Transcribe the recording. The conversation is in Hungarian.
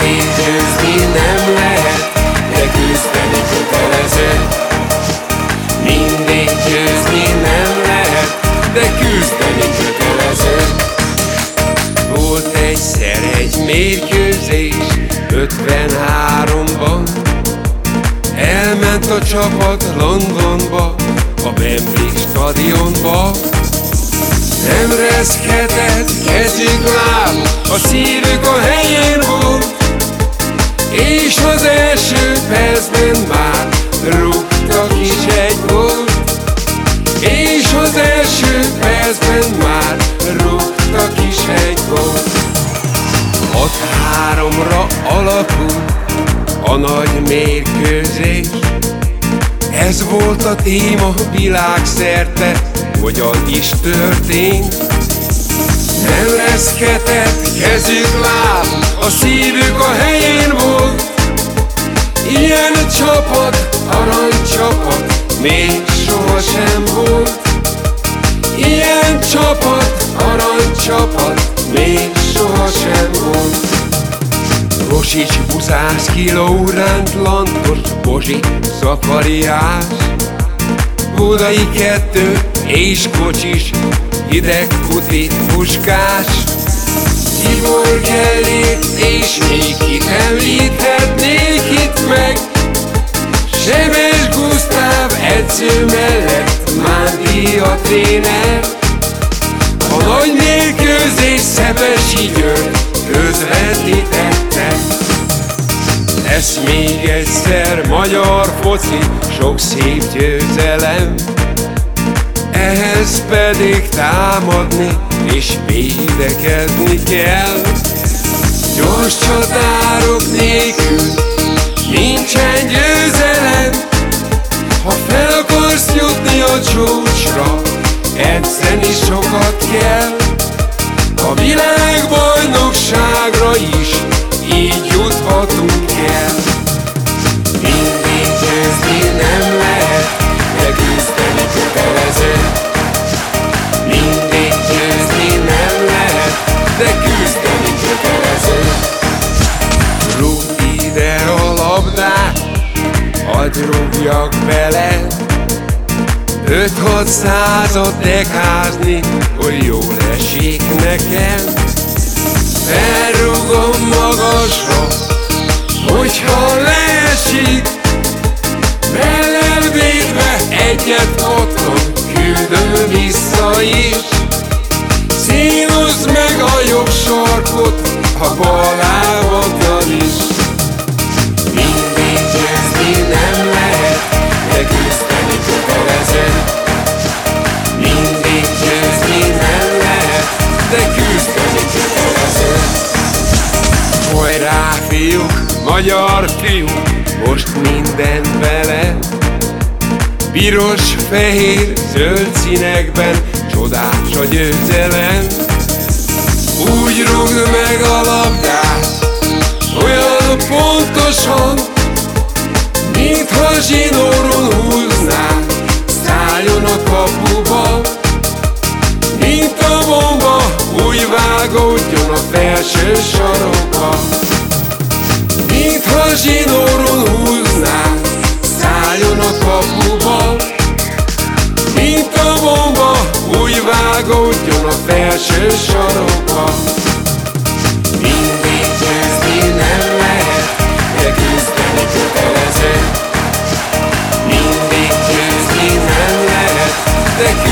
Végsőzni nem lehet, de küzdeni kötelező. Mindig győzni nem lehet, de küzdeni kötelező. Volt egyszer egy mérkőzés 53-ban Elment a csapat Londonba, a Benfica stadionba. Nem reszketett kezük láb, a szívük a helyén volt és az első percben már rúgtak is egy gólt És az első percben már rúgtak is egy gólt Hat háromra alakul a nagy mérkőzés. Ez volt a téma világszerte, hogyan is történt. Nem reszketett kezük láb, a szívük a helyén még sohasem volt Ilyen csapat, aranycsapat, még sohasem volt. Rosics, Buzászki, Lóránt, Lantos, Bozsi, Szakariás Budai kettő és kocsis, hideg kuti, puskás. Tibor Gellért és még kit említhetnék itt meg. Sebes edző mellett Mándi a tréner. A nagy mérkőzés Szepesi György közvetítette Lesz még egyszer magyar foci, sok szép győzelem. Ehhez pedig támadni és védekezni kell. Gyors csatárok nélkül nincsen győzelem a csúcsra, edzeni sokat kell. A világbajnokságra is így juthatunk el. Mindig győzni nem lehet, de küzdeni kötelező. Mindig győzni nem lehet, de küzdeni kötelező. Rúg ide a labdát, hadd rúgjak bele Öt-hat százat dekázni, hogy jól esik nekem. Felrúgom magasra, hogyha leesik Mellel egyet otthon küldöm vissza is. Színozd meg a jobb sarkot, a bal magyar fiúk, most minden bele Piros, fehér, zöld színekben csodás a győzelem. Úgy rúgd meg a labdát, olyan pontosan Mintha zsinóron húznák, szálljon a kapuba Mint a bomba, úgy vágódjon a felső sarokba Mintha zsinóron húznák, szálljon a kapuba. Mint a bomba, úgy vágódjon a felső sarokba. Mindig győzni nem lehet, de küzdeni kötelező. Mindig győzni nem lehet, de